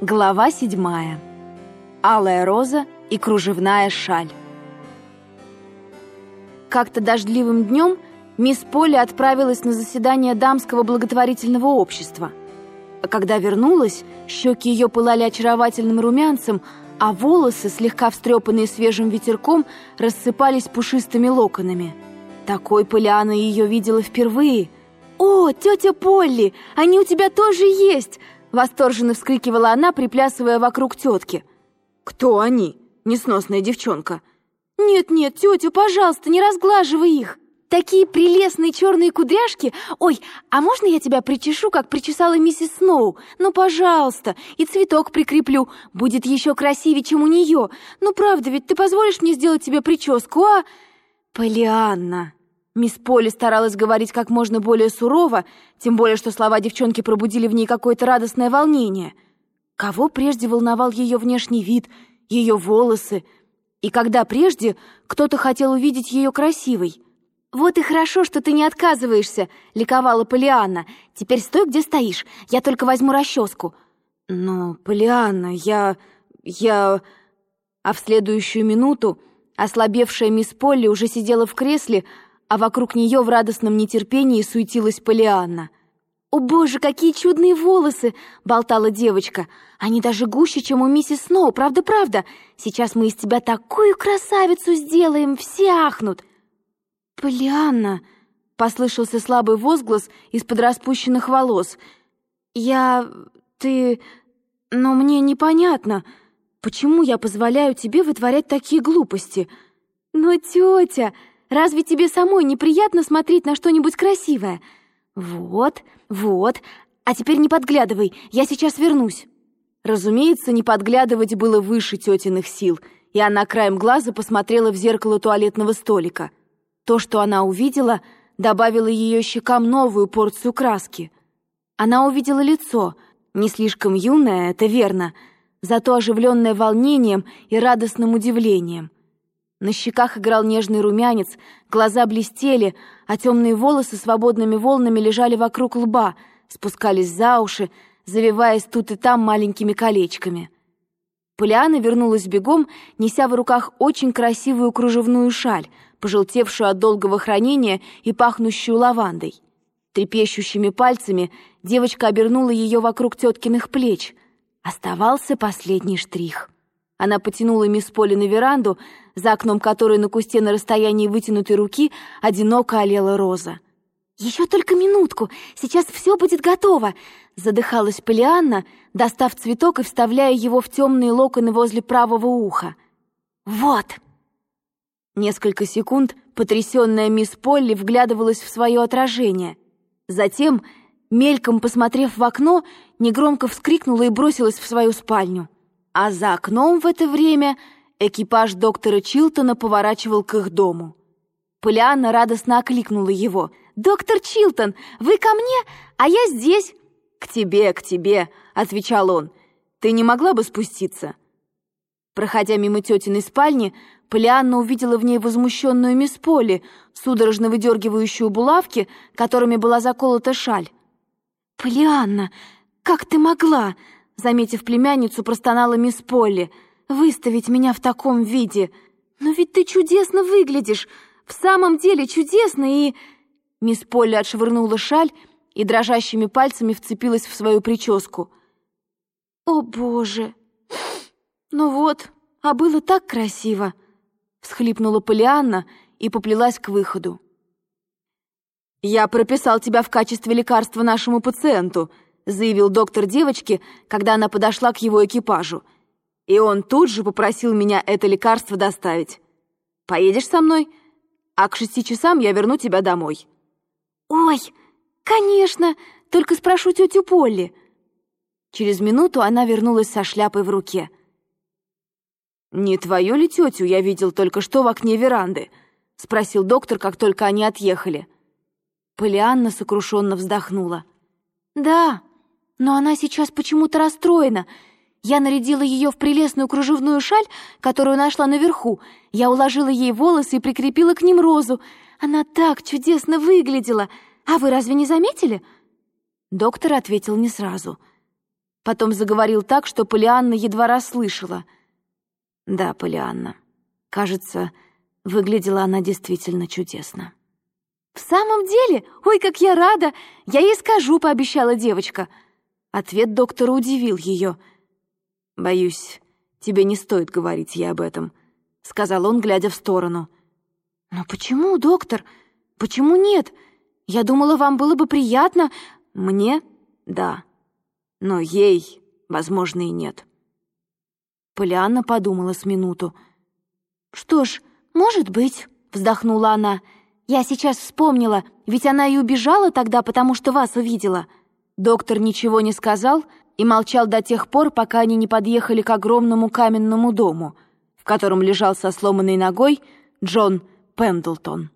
Глава седьмая. Алая роза и кружевная шаль. Как-то дождливым днем мисс Полли отправилась на заседание дамского благотворительного общества. А когда вернулась, щеки ее пылали очаровательным румянцем, а волосы, слегка встрепанные свежим ветерком, рассыпались пушистыми локонами. Такой Полиана ее видела впервые. «О, тетя Полли, они у тебя тоже есть!» Восторженно вскрикивала она, приплясывая вокруг тетки. «Кто они? Несносная девчонка!» «Нет-нет, тетя, пожалуйста, не разглаживай их! Такие прелестные черные кудряшки! Ой, а можно я тебя причешу, как причесала миссис Сноу? Ну, пожалуйста, и цветок прикреплю, будет еще красивее, чем у нее. Ну, правда, ведь ты позволишь мне сделать тебе прическу, а?» «Полианна!» Мисс Полли старалась говорить как можно более сурово, тем более что слова девчонки пробудили в ней какое-то радостное волнение. Кого прежде волновал ее внешний вид, ее волосы, и когда прежде кто-то хотел увидеть ее красивой? «Вот и хорошо, что ты не отказываешься», — ликовала Полианна. «Теперь стой, где стоишь, я только возьму расческу». «Но, Полианна, я... я...» А в следующую минуту ослабевшая мисс Полли уже сидела в кресле, а вокруг нее в радостном нетерпении суетилась Полианна. «О боже, какие чудные волосы!» — болтала девочка. «Они даже гуще, чем у миссис Сноу, правда-правда? Сейчас мы из тебя такую красавицу сделаем, все ахнут!» «Полианна!» — послышался слабый возглас из-под распущенных волос. «Я... ты... но мне непонятно, почему я позволяю тебе вытворять такие глупости?» «Но, тетя!» Разве тебе самой неприятно смотреть на что-нибудь красивое? Вот, вот. А теперь не подглядывай, я сейчас вернусь». Разумеется, не подглядывать было выше тетиных сил, и она краем глаза посмотрела в зеркало туалетного столика. То, что она увидела, добавило ее щекам новую порцию краски. Она увидела лицо, не слишком юное, это верно, зато оживленное волнением и радостным удивлением — на щеках играл нежный румянец, глаза блестели, а темные волосы свободными волнами лежали вокруг лба, спускались за уши, завиваясь тут и там маленькими колечками. Полиана вернулась бегом, неся в руках очень красивую кружевную шаль, пожелтевшую от долгого хранения и пахнущую лавандой. Трепещущими пальцами девочка обернула ее вокруг теткиных плеч. Оставался последний штрих — она потянула мисс Поли на веранду, за окном которой на кусте на расстоянии вытянутой руки одиноко олела роза. «Еще только минутку, сейчас все будет готово!» Задыхалась Полианна, достав цветок и вставляя его в темные локоны возле правого уха. «Вот!» Несколько секунд потрясенная мисс Полли вглядывалась в свое отражение. Затем, мельком посмотрев в окно, негромко вскрикнула и бросилась в свою спальню а за окном в это время экипаж доктора Чилтона поворачивал к их дому. Полианна радостно окликнула его. «Доктор Чилтон, вы ко мне, а я здесь!» «К тебе, к тебе!» — отвечал он. «Ты не могла бы спуститься?» Проходя мимо тетиной спальни, Полианна увидела в ней возмущенную мисс Полли, судорожно выдергивающую булавки, которыми была заколота шаль. «Полианна, как ты могла?» Заметив племянницу, простонала мисс Полли. «Выставить меня в таком виде! Но ведь ты чудесно выглядишь! В самом деле чудесно и...» Мисс Полли отшвырнула шаль и дрожащими пальцами вцепилась в свою прическу. «О, Боже! Ну вот, а было так красиво!» Всхлипнула Полианна и поплелась к выходу. «Я прописал тебя в качестве лекарства нашему пациенту», заявил доктор девочке, когда она подошла к его экипажу. И он тут же попросил меня это лекарство доставить. «Поедешь со мной? А к шести часам я верну тебя домой». «Ой, конечно, только спрошу тетю Полли». Через минуту она вернулась со шляпой в руке. «Не твою ли тетю я видел только что в окне веранды?» — спросил доктор, как только они отъехали. Полианна сокрушенно вздохнула. «Да, но она сейчас почему-то расстроена. Я нарядила ее в прелестную кружевную шаль, которую нашла наверху. Я уложила ей волосы и прикрепила к ним розу. Она так чудесно выглядела. А вы разве не заметили?» Доктор ответил не сразу. Потом заговорил так, что Полианна едва расслышала. «Да, Полианна, кажется, выглядела она действительно чудесно». «В самом деле? Ой, как я рада! Я ей скажу», — пообещала девочка. Ответ доктора удивил ее. «Боюсь, тебе не стоит говорить ей об этом», — сказал он, глядя в сторону. «Но почему, доктор? Почему нет? Я думала, вам было бы приятно...» «Мне? Да. Но ей, возможно, и нет». Полианна подумала с минуту. «Что ж, может быть», — вздохнула она. «Я сейчас вспомнила, ведь она и убежала тогда, потому что вас увидела». Доктор ничего не сказал и молчал до тех пор, пока они не подъехали к огромному каменному дому, в котором лежал со сломанной ногой Джон Пендлтон.